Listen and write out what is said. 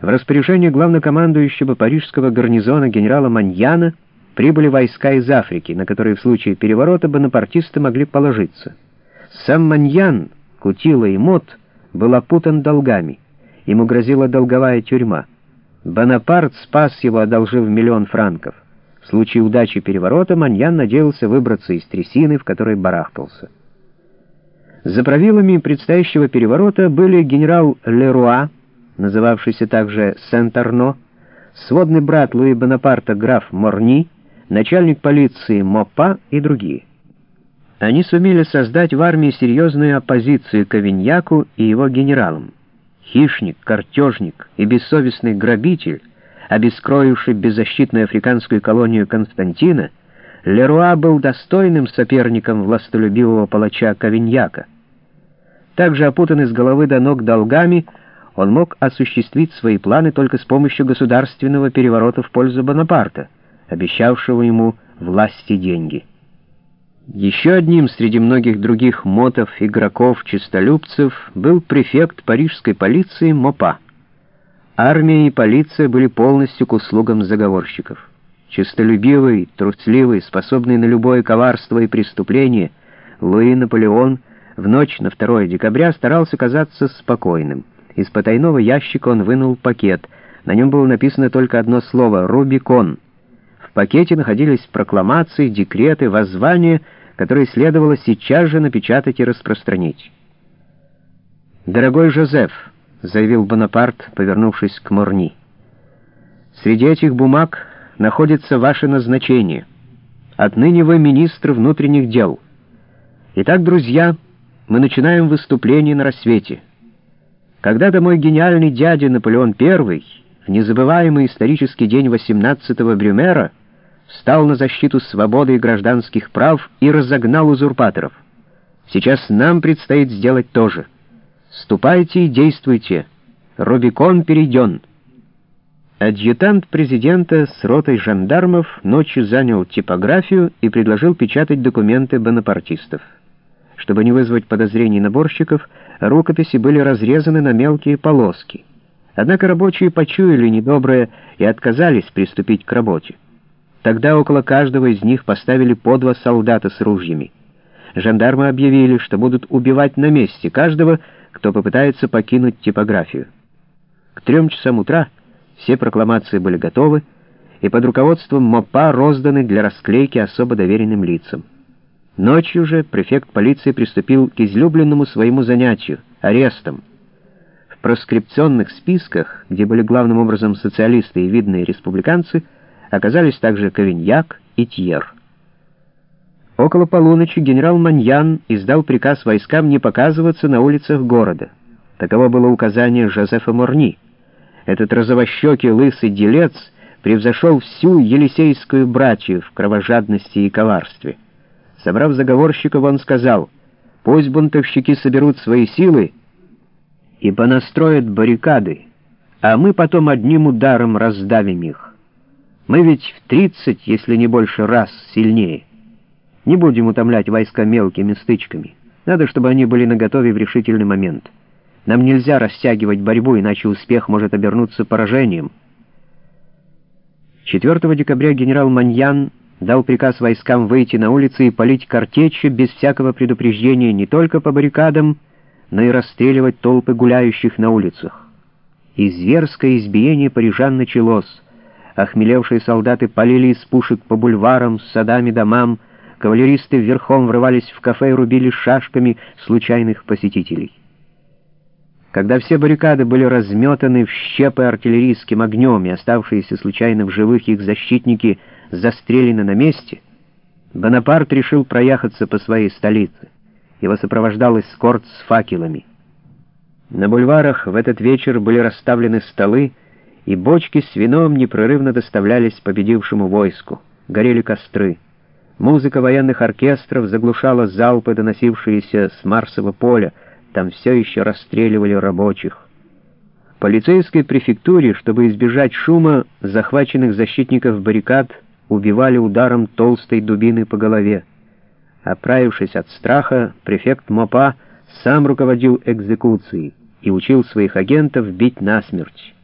В распоряжение главнокомандующего парижского гарнизона генерала Маньяна прибыли войска из Африки, на которые в случае переворота бонапартисты могли положиться. Сам Маньян, Кутила и Мот был опутан долгами. Ему грозила долговая тюрьма. Бонапарт спас его, одолжив миллион франков. В случае удачи переворота Маньян надеялся выбраться из трясины, в которой барахтался. За правилами предстоящего переворота были генерал Леруа, называвшийся также Сент-Арно, сводный брат Луи Бонапарта граф Морни, начальник полиции Мопа и другие. Они сумели создать в армии серьезную оппозицию Кавиньяку и его генералам. Хищник, картежник и бессовестный грабитель, обескроивший беззащитную африканскую колонию Константина, Леруа был достойным соперником властолюбивого палача Кавиньяка. Также опутанный с головы до ног долгами, он мог осуществить свои планы только с помощью государственного переворота в пользу Бонапарта, обещавшего ему власть и деньги. Еще одним среди многих других мотов, игроков, чистолюбцев был префект парижской полиции Мопа. Армия и полиция были полностью к услугам заговорщиков. Чистолюбивый, трусливый, способный на любое коварство и преступление, Луи Наполеон в ночь на 2 декабря старался казаться спокойным. Из потайного ящика он вынул пакет. На нем было написано только одно слово «Рубикон». В пакете находились прокламации, декреты, воззвания, которые следовало сейчас же напечатать и распространить. «Дорогой Жозеф», — заявил Бонапарт, повернувшись к Морни, — «среди этих бумаг находится ваше назначение. Отныне вы министр внутренних дел. Итак, друзья, мы начинаем выступление на рассвете». Когда-то мой гениальный дядя Наполеон I, в незабываемый исторический день 18-го Брюмера, встал на защиту свободы и гражданских прав и разогнал узурпаторов. Сейчас нам предстоит сделать то же. Ступайте и действуйте. Рубикон перейден. Адъютант президента с ротой жандармов ночью занял типографию и предложил печатать документы бонапартистов. Чтобы не вызвать подозрений наборщиков, рукописи были разрезаны на мелкие полоски. Однако рабочие почуяли недоброе и отказались приступить к работе. Тогда около каждого из них поставили по два солдата с ружьями. Жандармы объявили, что будут убивать на месте каждого, кто попытается покинуть типографию. К трем часам утра все прокламации были готовы, и под руководством МОПА розданы для расклейки особо доверенным лицам. Ночью же префект полиции приступил к излюбленному своему занятию — арестам. В проскрипционных списках, где были главным образом социалисты и видные республиканцы, оказались также Кавиньяк и Тьер. Около полуночи генерал Маньян издал приказ войскам не показываться на улицах города. Таково было указание Жозефа Морни. Этот розовощекий лысый делец превзошел всю елисейскую братью в кровожадности и коварстве. Собрав заговорщиков, он сказал, «Пусть бунтовщики соберут свои силы и понастроят баррикады, а мы потом одним ударом раздавим их. Мы ведь в тридцать, если не больше раз, сильнее. Не будем утомлять войска мелкими стычками. Надо, чтобы они были наготове в решительный момент. Нам нельзя растягивать борьбу, иначе успех может обернуться поражением». 4 декабря генерал Маньян дал приказ войскам выйти на улицы и полить картечью без всякого предупреждения не только по баррикадам, но и расстреливать толпы гуляющих на улицах. И зверское избиение парижан началось. Охмелевшие солдаты полили из пушек по бульварам, садами, домам, кавалеристы верхом врывались в кафе и рубили шашками случайных посетителей. Когда все баррикады были разметаны в щепы артиллерийским огнем и оставшиеся случайно в живых их защитники застрелены на месте, Бонапарт решил проехаться по своей столице. Его сопровождал эскорт с факелами. На бульварах в этот вечер были расставлены столы, и бочки с вином непрерывно доставлялись победившему войску. Горели костры. Музыка военных оркестров заглушала залпы, доносившиеся с Марсового поля, там все еще расстреливали рабочих. В полицейской префектуре, чтобы избежать шума, захваченных защитников баррикад убивали ударом толстой дубины по голове. Оправившись от страха, префект МОПА сам руководил экзекуцией и учил своих агентов бить насмерть.